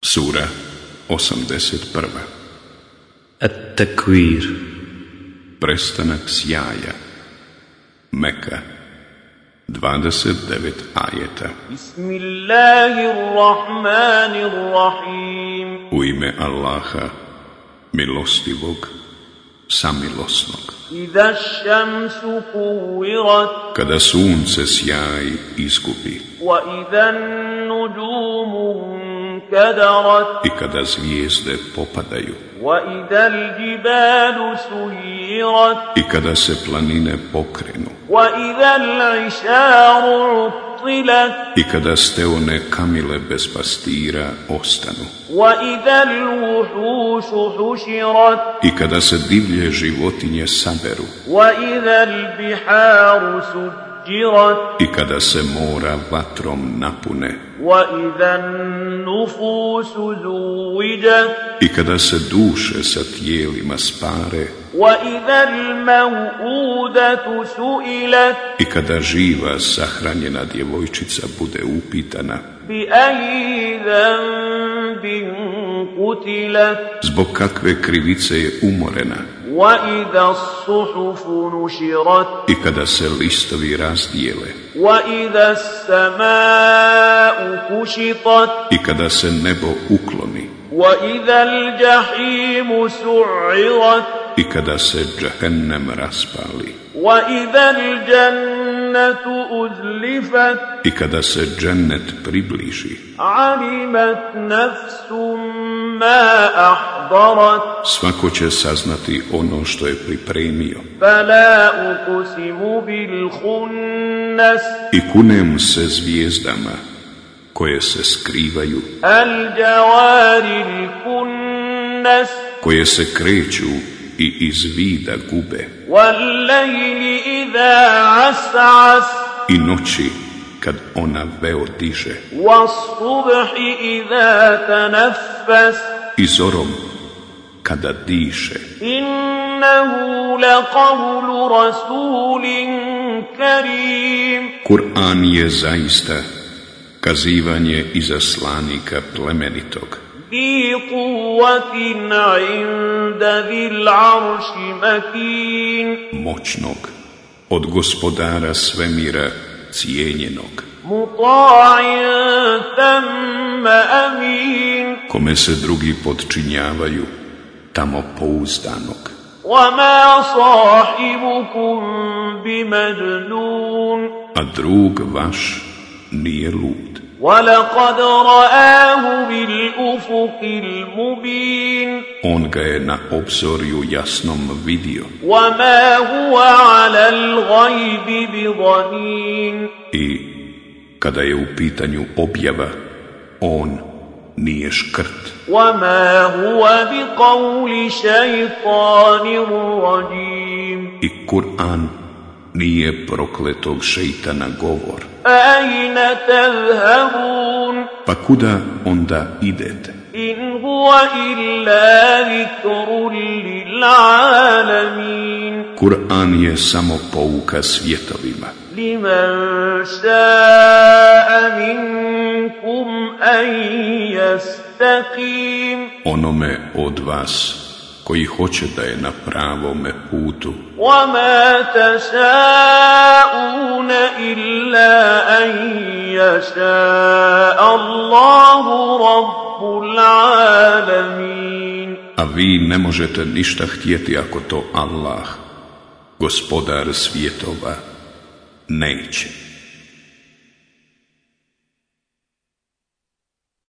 Sura 81 At-Takvir Prestanak sjaja. Meka 29 ajeta. Bismillahirrahmanirrahim. U ime Allaha milostivog samilosnog. Ida šamsu kuvirat. Kada sunce sjaj izgubi. Wa idan nuđumu i kada zvijezde popadaju. i kada se planine pokrenu. i kada steone kamile bez pastira ostanu. i kada se divlje životinje saberu. I kada se mora vatrom napune. I kada se duše sa tijelima spare. I kada živa sahranjena djevojčica bude upitana. Zbog kakve krivice je umorena وإذا الصحف نشرت I kada se listovi razdijele وإذا السماء كشطت I kada se nebo ukloni وإذا الجحيم سعرت I kada se džahennem raspali وإذا الجنة أزلفت I kada se džennet približi, svako će saznati ono što je pripremio. I kunem se zvijezdama koje se skrivaju, koje se kreću i iz vida gube i noći kad ona veo diže والصبح إذا تنفس i zorom kada diše إنه لقول رسول كريم Kur'an je zaista kazivanje izaslanika plemenitog ذي قوة عند ذي العرش مكين moćnog od gospodara svemira cijenjenog. Kome se drugi podčinjavaju, tamo pouzdanog. A drug vaš nije lud. On ga je na obzorju jasnom vidio. I kada je u pitanju objava, on nije škrt. I Kur'an nije prokletog šeitana govor. Pa kuda onda idete? In huwa illa zikrun lil alamin. Kur'an je samo pouka svjetovima. Liman sha'a minkum an yastaqim. Onome od vas koji hoće da je na pravome putu وما تشاءون إلا أن يشاء الله رب العالمين a vi ne možete ništa htjeti ako to Allah gospodar svjetova neće